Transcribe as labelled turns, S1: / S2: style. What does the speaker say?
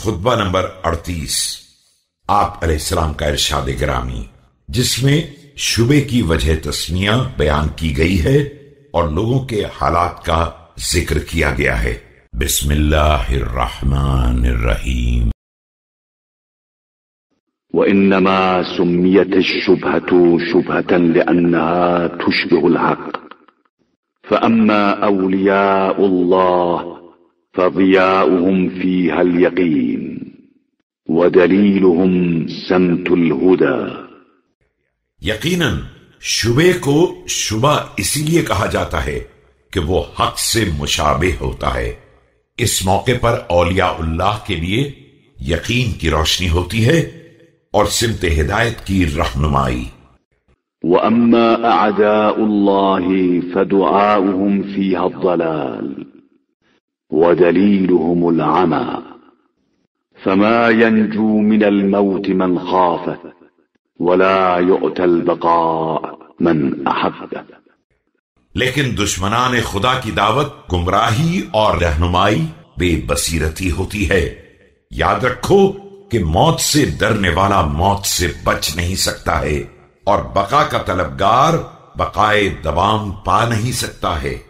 S1: خطبہ نمبر اڑتیس۔ آپ علیہ السلام کا ارشاد گرامی، جس میں شبے کی وجہ تسمیہ بیان کی گئی ہے اور لوگوں کے حالات کا ذکر کیا گیا ہے۔ بسم اللہ الرحمن الرحیم۔
S2: وإنما سميت الشبهة شبهة لأنها تشبه الحق۔ فأما أولياء الله فضياؤهم فيها اليقين ودليلهم سمت الهدى.
S1: یقیناً شبے کو شبہ اسی لیے کہا جاتا ہے کہ وہ حق سے مشابہ ہوتا ہے۔ اس موقع پر اولیاء اللہ کے لیے یقین کی روشنی ہوتی ہے اور سمت ہدایت کی رہنمائی۔
S2: وأما أعداء الله فدعاؤهم فيها الضلال۔ ودليلهم العمى. فما ينجو من الموت من خافه ولا يؤتى البقاء من أحبه
S1: لیکن دشمنان خدا کی دعوت گمراہی اور رہنمائی بے بصیرتی ہوتی ہے. یاد رکھو کہ موت سے ڈرنے والا موت سے بچ نہیں سکتا ہے اور بقا کا طلبگار بقائے دوام پا نہیں سکتا ہے۔